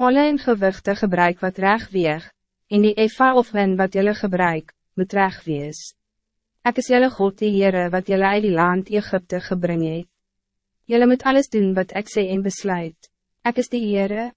Alle en gewichte gebruik wat reg weeg, en die effa of win wat jullie gebruik, moet reg wees. Ek is jylle God die Heere wat jylle uit die land Egypte gebring het. Jylle moet alles doen wat ik sê en besluit. Ek is die Heere.